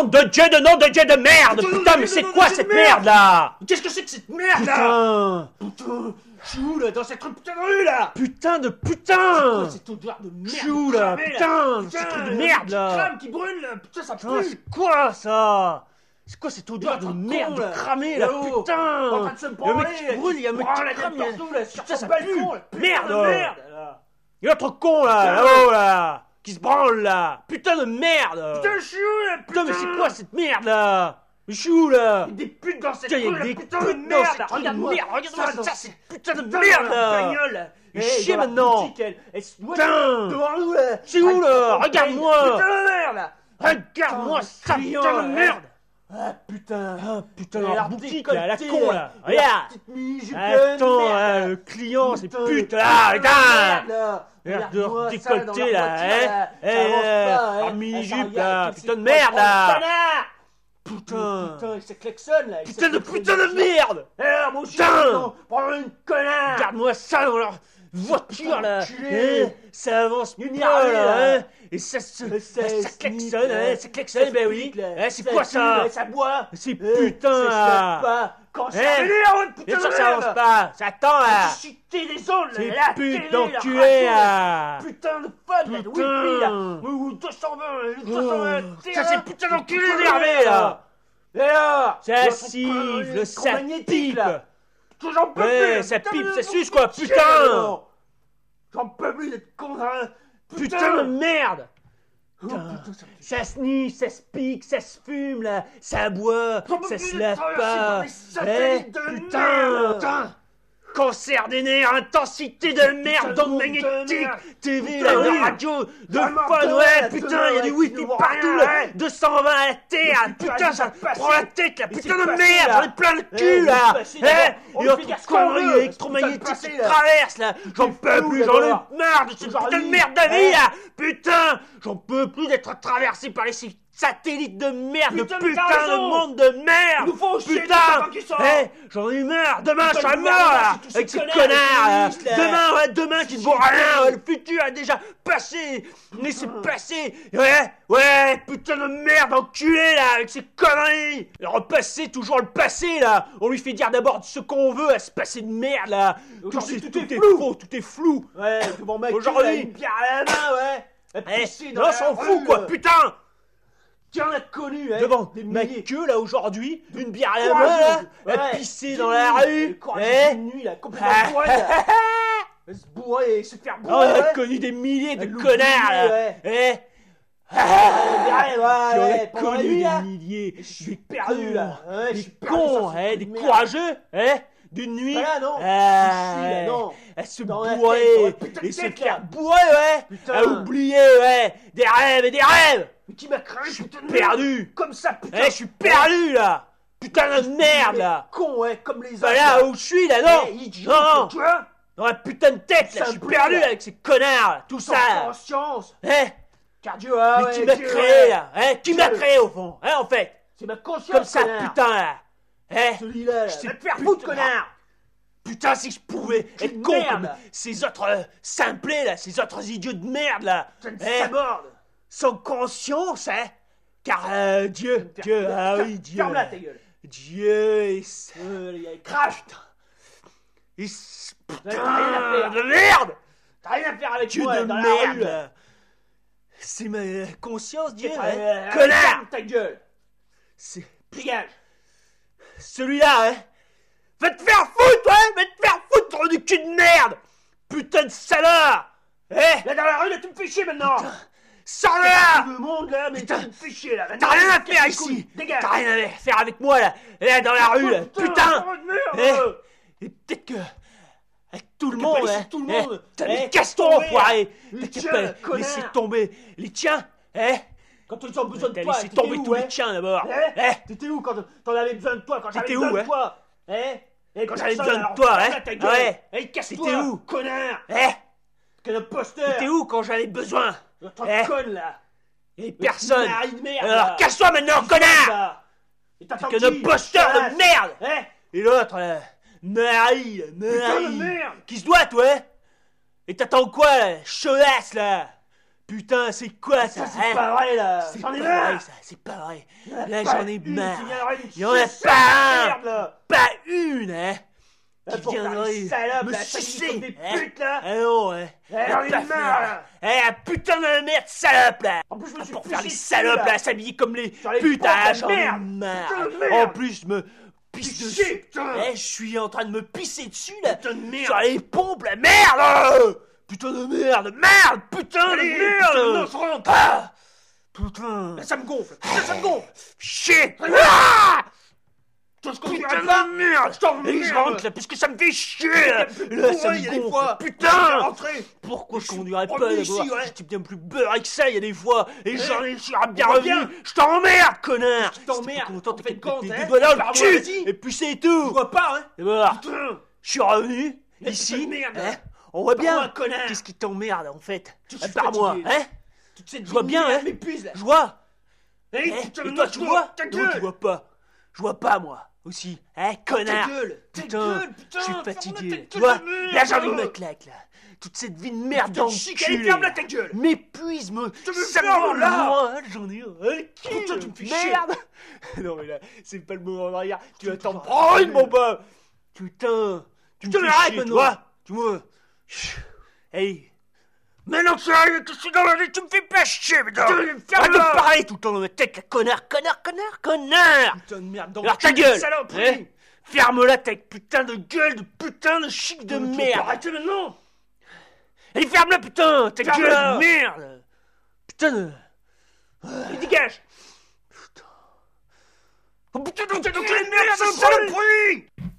Nom de Dieu, de nom de Dieu de merde. Putain, Putain, de mais c'est de quoi de cette merde là Qu'est-ce que c'est que cette merde là Putain. Putain, je suis où là Dans cette putain de rue là Putain de Quoi, putain cette odeur de merde Je suis où, là Putain, Putain, ce truc de le merde, là. crame, qui brûle là. Putain, ça Putain, pue c'est quoi ça C'est quoi cette odeur de Putain, merde là. cramée là Là-haut, En train Putain. De se branler mec qui brûle, il y a un mec qui crame, il y a- Putain, ça pue. Putain Merde. de merde. L'autre con là, Putain. là-haut là Qui se branle là. Putain de merde. Putain, je suis où là Putain, mais c'est quoi cette merde là? Mais je suis où là? Il y a des putes dans cette Putain, rue là des Putain de merde. là. Regarde-moi. merde Regarde-moi ça, c'est putain de putain merde de là Mais Eh, chier maintenant. Putain. devant nous là. C'est où, là? putain, Regarde-moi. Putain de merde. Là Regarde-moi ça, putain de merde Ah putain. Ah putain, leur boutique là, la con là. Regarde. petite mini-jupe de Attends, là. le client, c'est Putain, pute là, regarde merde, de décolleté, là, hein. Eh, mini-jupe, là, putain de merde, là. Putain. Putain, il klaxonne là Putain de putain de merde. Eh, Putain. maintenant, prends une connard. Regarde-moi ça dans leur voiture là. hein, Ça avance armée, là là. hein. Et ça se... Ça seize, klaxonne, là. hein, ça klaxonne, ben oui. Hein, C'est quoi ça Ça boit. C'est Eh, putain ça là. pas. Quand ça Eh, m'énerve, putain Bien de sûr ça avance pas. Ça attend là. Chuter les ondes, C'est là, télé, la d'enculé là. Putain de fun, là, Putain. Là. Ou 220, le 220, Oh, t'es ça, c'est putain d'enculé putain de énervé, là. Et là Ça siffle, ça pipe j'en peux Ouais, plus ça putain, pipe, ça suce, quoi, putain. J'en peux plus d'être con, hein. Putain de merde Oh, putain, ça me fait Ça se pique, ça se fume là, ça boit, ça se lave pas. Eh, putain, putain. Cancer des nerfs, intensité de merde, de ondes monde de magnétiques, merde. TV, Putain, de oui. radio, de fun, ouais, putain, il y a du wifi partout là, ouais. 220 à la terre, Mais putain, putain, ça prend la tête Mais putain de merde, j'en ai plein le cul là, eh, et lui autre fait dire ce qu'on veut, connerie c'est électromagnétique qui là. traverse là, j'en peux plus, j'en ai marre de cette putain de merde de vie là, putain, j'en peux plus d'être traversé par les satellites de merde, de Putain, putain de monde de merde, nous faut putain, sortent. eh, j'en ai marre, demain je serai mort là, avec ces ces connards, demain, ouais, demain qui ne vaut rien, ouais, le futur a déjà passé, mais c'est passé, ouais, ouais, putain de merde, enculé là, avec ses conneries, le repasser, toujours le passé là, on lui fait dire d'abord ce qu'on veut à se passer de merde là, tout, est est flou. faux, tout est flou, Ouais, devant ma Aujourd'hui. une pierre à la main, ouais. Eh, s'en fout quoi, putain Qui en a connu, hein devant Des ma milliers. queue là aujourd'hui, une bière à la main là, Ouais. à pisser dans la rue, eh d'une nuit, là, complètement bourrée, là. Elle se bourrer et se faire Oh, bourrer, on a ouais. connu des milliers de connards là, l'oubliait, eh Ouais, ouais, a ouais, la connu nuit, des là. milliers, Je suis des perdu, cons, là. Ouais, je des suis perdu cons, sur ce hein, truc des de merde. courageux, hein, d'une nuit, Voilà, non. Ah, là, non. à se Dans la tête, bourrer, dans la putain de et se tête, faire là. bourrer, ouais, Putain. à oublier, ouais, des rêves et des rêves, Mais qui m'a craint, je suis perdu. Comme ça, putain. eh, je suis perdu, là, putain de merde, là, Con, ouais, comme les bah autres. là où je suis, là, non, Eh, idiot, non, tu vois dans la putain de tête, là, je suis perdu, là. là, avec ces connards, là, tout ça, conscience. eh, Cardio, ah mais qui m'a créé, là, hein, qui m'a créé, au fond, hein, en fait, C'est ma conscience, comme ça, putain, là, eh, Celui-là, là. Je te faire foutre, connard. Putain, si je pouvais être con comme ces autres euh, simplés là, ces autres idiots de merde là, Ça me Eh, saborde. Sans conscience, hein. Car euh, Dieu, Dieu, ah oui, Dieu, Ferme-la, ta gueule. Dieu, il, Euh, il a- crache. il s- T'as rien à putain faire. de merde, T'as rien à faire avec Dieu moi, de dans la merde, rue, c'est ma conscience, Dieu, hein. connard, ferme ta gueule. c'est Dégage. celui-là, hein. Va te faire foutre, ouais, va te faire foutre, du cul de merde, putain de salaud, eh, Là, dans la rue, là, tu me fais chier maintenant. Sors de Tout là. le monde, là, mais Putain. fais chier, là. T'as rien à faire ici. T'as rien à faire avec moi là Là dans la rue là Oh, Putain. Eh, Et peut-être que avec tout le monde laissé hein, tout le eh, monde. T'as Eh, mis casse-toi enfoiré Les T'as qu'à tiens, pas connard. laisser tomber les tiens Eh Quand ils ont besoin de toi, laissé tomber tous les ouais tiens d'abord Eh Eh T'étais où quand t'en avais besoin de toi, quand j'avais besoin où, de hein toi Eh Eh, Quand j'avais besoin de toi, hein. Ouais. Eh, casse-toi T'étais où Connard Eh Quel imposteur T'es où quand j'en ai besoin Notre Eh. conne, là Et personne Mari de merde, Alors casse-toi maintenant connard Et Que posteur Chasse. de merde Eh Et l'autre là Marie Putain de Marie merde Qui se doit, toi hein Et t'attends quoi, là Chaudasse, là Putain, c'est quoi ça, Ça, c'est hein pas vrai, là C'est J'en pas ai vrai marre ça, c'est pas vrai. A Là j'en ai une marre. Il y en a pas la un. merde, là. Pas une, hein Là, Qui pour faire viendrait les salopes, me là, ça sucer, comme des hein putes, là. Ah non, hein. Eh, j'en ai Pas marre, faire. là. Eh, la putain de merde salope, là. En plus, je me suis Pour faire les salopes, là. s'habiller comme les putes, ah, de j'en ai merde. marre Putain de En plus, je me pisse dessus. putain. Eh, je suis en train de me pisser dessus, là. Putain de merde. Sur les pompes, la merde Putain de merde, merde Putain de putain de merde noce, rentre. Ah. Putain. Ça me gonfle. Ça me gonfle. Shit. Ah Putain de merde Je. Et je rentre là, parce que ça me fait chier là, Là, ça me gonfle fois. Putain Pourquoi je Je conduirais pas ouais. J'étais bien plus beurré que ça, il y a des fois Et j'en ai, je bien revenu. Je t'emmerde, connard Je t'emmerde. Content, On t'es fait compte, des hein. doigts dans le Parle-moi, cul. Et puis c'est Je tout vois pas, hein Et voilà Putain Je suis revenu, Mais ici, merde. hein, on voit bien connard. Qu'est-ce qui t'emmerde en fait? Je Par moi, hein? Je vois bien, hein? là Je vois Eh, Eh, Et toi tu vois? Non, tu vois pas Je vois pas moi, aussi Hein, Ta connard gueule Ta Putain, gueule, putain je suis fatigué. ta Tu vois, de là j'en ai ma claque là. Toute cette vie de merde dans le ferme-la ta gueule. M'épuise, me. te me me ferme, rend là. J'en ai un cul. Putain, tu me fais. Merde. non mais là, c'est pas le moment de regarder. Tu vas t'en prendre mon bas. Putain. Tu me fais chier, toi. Tu vois. Hey. Mais non, sérieux, qu'est-ce que dans la vie Tu me fais pas chier, mais Arrête de parler tout le temps dans ma tête, la connard, connard, connard, connard. Putain de merde, dans Alors ta gueule hein. Ferme-la, ta putain de gueule de putain de chic de merde. Arrêtez maintenant. Allez, ferme-la, putain Ta gueule de merde. Putain de... Allez, dégage. Putain. Oh putain, donc, donc, donc, les merdes,